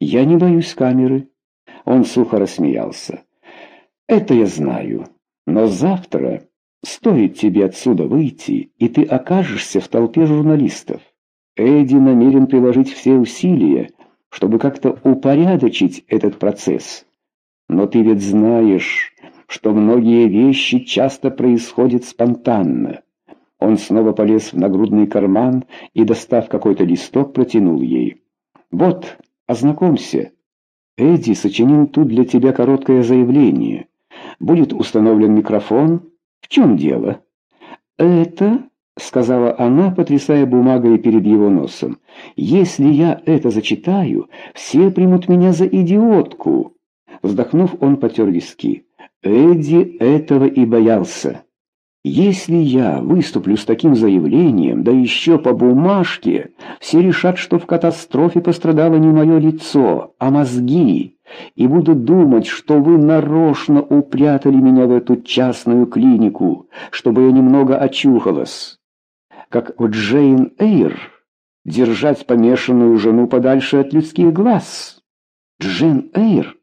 «Я не боюсь камеры». Он сухо рассмеялся. «Это я знаю. Но завтра стоит тебе отсюда выйти, и ты окажешься в толпе журналистов. Эдди намерен приложить все усилия, чтобы как-то упорядочить этот процесс. Но ты ведь знаешь, что многие вещи часто происходят спонтанно. Он снова полез в нагрудный карман и, достав какой-то листок, протянул ей. «Вот, ознакомься. Эдди сочинил тут для тебя короткое заявление. Будет установлен микрофон. В чем дело?» «Это...» — сказала она, потрясая бумагой перед его носом. «Если я это зачитаю, все примут меня за идиотку». Вздохнув, он потер виски. Эдди этого и боялся. Если я выступлю с таким заявлением, да еще по бумажке, все решат, что в катастрофе пострадало не мое лицо, а мозги, и будут думать, что вы нарочно упрятали меня в эту частную клинику, чтобы я немного очухалась. Как у Джейн Эйр, держать помешанную жену подальше от людских глаз. Джейн Эйр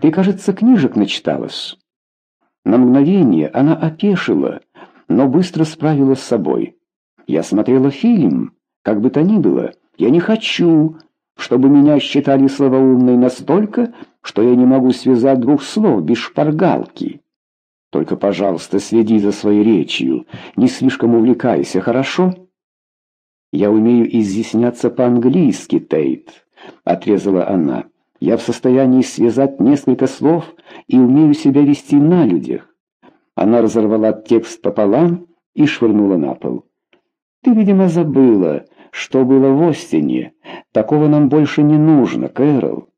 ты, кажется, книжек начиталась». На мгновение она опешила, но быстро справилась с собой. «Я смотрела фильм, как бы то ни было. Я не хочу, чтобы меня считали словоумной настолько, что я не могу связать двух слов без шпаргалки. Только, пожалуйста, следи за своей речью, не слишком увлекайся, хорошо?» «Я умею изъясняться по-английски, Тейт», — отрезала она. Я в состоянии связать несколько слов и умею себя вести на людях. Она разорвала текст пополам и швырнула на пол. Ты, видимо, забыла, что было в Остине. Такого нам больше не нужно, Кэрол.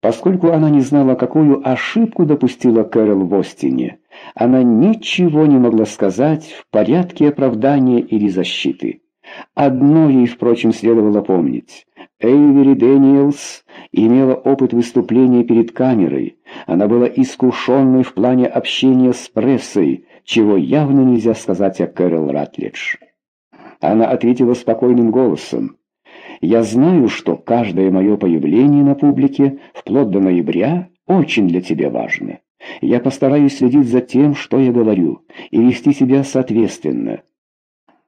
Поскольку она не знала, какую ошибку допустила Кэрол в Остине, она ничего не могла сказать в порядке оправдания или защиты. Одно ей, впрочем, следовало помнить. Эйвери Дэниелс имела опыт выступления перед камерой. Она была искушенной в плане общения с прессой, чего явно нельзя сказать о Кэрол Ратлидж. Она ответила спокойным голосом. «Я знаю, что каждое мое появление на публике, вплоть до ноября, очень для тебя важно. Я постараюсь следить за тем, что я говорю, и вести себя соответственно».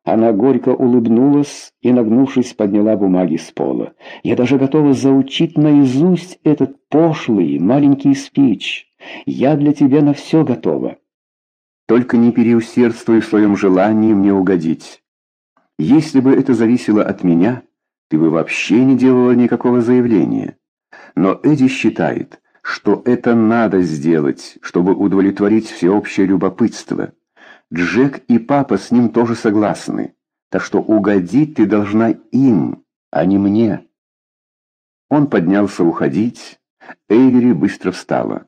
Она горько улыбнулась и, нагнувшись, подняла бумаги с пола. «Я даже готова заучить наизусть этот пошлый маленький спич. Я для тебя на все готова. Только не переусердствуй в своем желании мне угодить. Если бы это зависело от меня, ты бы вообще не делала никакого заявления. Но Эдди считает, что это надо сделать, чтобы удовлетворить всеобщее любопытство». Джек и папа с ним тоже согласны, так что угодить ты должна им, а не мне. Он поднялся уходить, Эйвери быстро встала.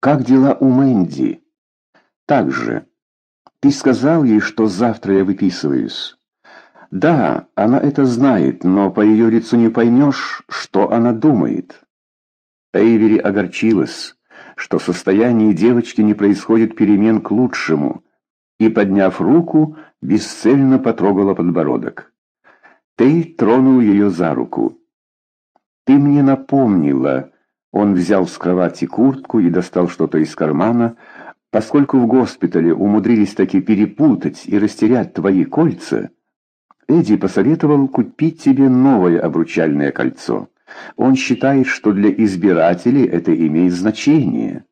«Как дела у Мэнди?» «Так же. Ты сказал ей, что завтра я выписываюсь?» «Да, она это знает, но по ее лицу не поймешь, что она думает». Эйвери огорчилась, что в состоянии девочки не происходит перемен к лучшему, и, подняв руку, бесцельно потрогала подбородок. Тей тронул ее за руку. «Ты мне напомнила...» Он взял с кровати куртку и достал что-то из кармана. «Поскольку в госпитале умудрились таки перепутать и растерять твои кольца...» Эдди посоветовал купить тебе новое обручальное кольцо. Он считает, что для избирателей это имеет значение.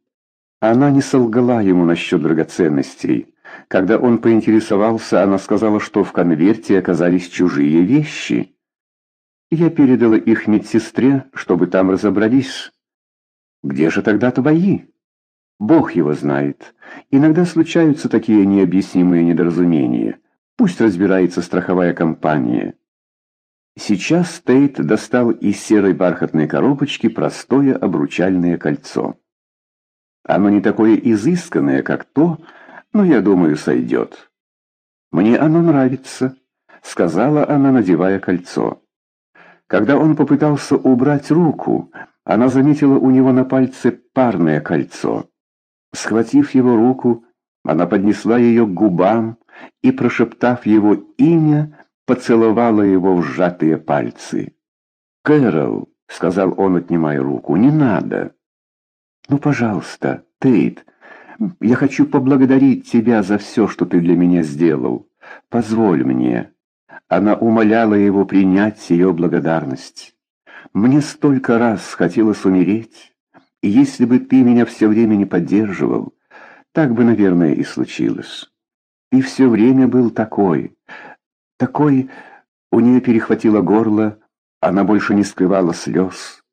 Она не солгала ему насчет драгоценностей. Когда он поинтересовался, она сказала, что в конверте оказались чужие вещи. Я передала их медсестре, чтобы там разобрались. Где же тогда твои? Бог его знает. Иногда случаются такие необъяснимые недоразумения. Пусть разбирается страховая компания. Сейчас Тейт достал из серой бархатной коробочки простое обручальное кольцо. Оно не такое изысканное, как то, но я думаю, сойдет. Мне оно нравится, сказала она, надевая кольцо. Когда он попытался убрать руку, она заметила у него на пальце парное кольцо. Схватив его руку, она поднесла ее к губам и, прошептав его имя, поцеловала его в сжатые пальцы. «Кэрол», сказал он, отнимая руку. «Не надо!» «Ну, пожалуйста, Тейт, я хочу поблагодарить тебя за все, что ты для меня сделал. Позволь мне». Она умоляла его принять ее благодарность. «Мне столько раз хотелось умереть, и если бы ты меня все время не поддерживал, так бы, наверное, и случилось. И все время был такой, такой...» У нее перехватило горло, она больше не скрывала слез.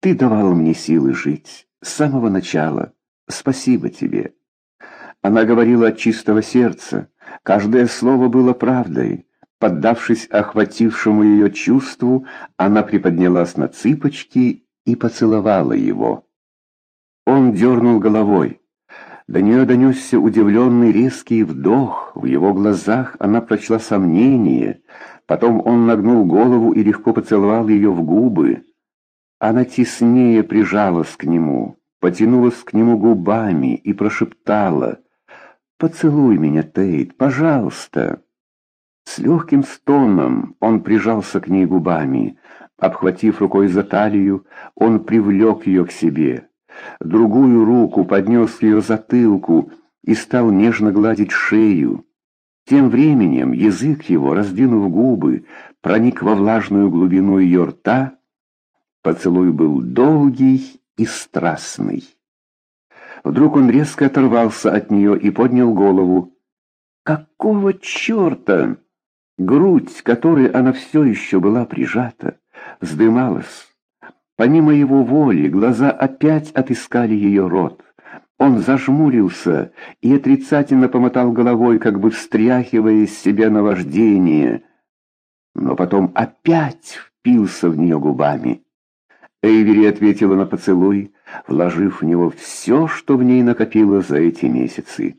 «Ты давал мне силы жить с самого начала. Спасибо тебе». Она говорила от чистого сердца. Каждое слово было правдой. Поддавшись охватившему ее чувству, она приподнялась на цыпочки и поцеловала его. Он дернул головой. До нее донесся удивленный резкий вдох. В его глазах она прочла сомнение — Потом он нагнул голову и легко поцеловал ее в губы. Она теснее прижалась к нему, потянулась к нему губами и прошептала «Поцелуй меня, Тейт, пожалуйста». С легким стоном он прижался к ней губами. Обхватив рукой за талию, он привлек ее к себе. Другую руку поднес к ее затылку и стал нежно гладить шею. Тем временем язык его, раздвинув губы, проник во влажную глубину ее рта. Поцелуй был долгий и страстный. Вдруг он резко оторвался от нее и поднял голову. Какого черта? Грудь, которой она все еще была прижата, вздымалась. Помимо его воли, глаза опять отыскали ее рот. Он зажмурился и отрицательно помотал головой, как бы встряхивая из себя наваждение, но потом опять впился в нее губами. Эйвери ответила на поцелуй, вложив в него все, что в ней накопилось за эти месяцы.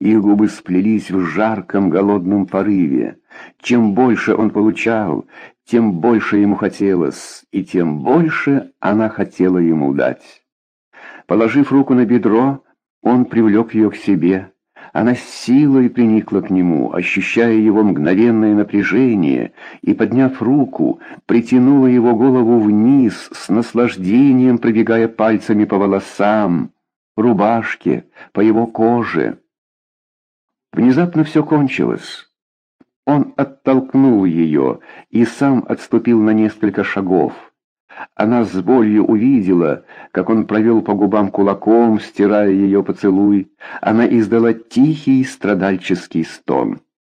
Их губы сплелись в жарком голодном порыве. Чем больше он получал, тем больше ему хотелось, и тем больше она хотела ему дать. Положив руку на бедро, он привлек ее к себе. Она с силой приникла к нему, ощущая его мгновенное напряжение, и, подняв руку, притянула его голову вниз, с наслаждением пробегая пальцами по волосам, рубашке, по его коже. Внезапно все кончилось. Он оттолкнул ее и сам отступил на несколько шагов. Она с болью увидела, как он провел по губам кулаком, стирая ее поцелуй. Она издала тихий страдальческий стон.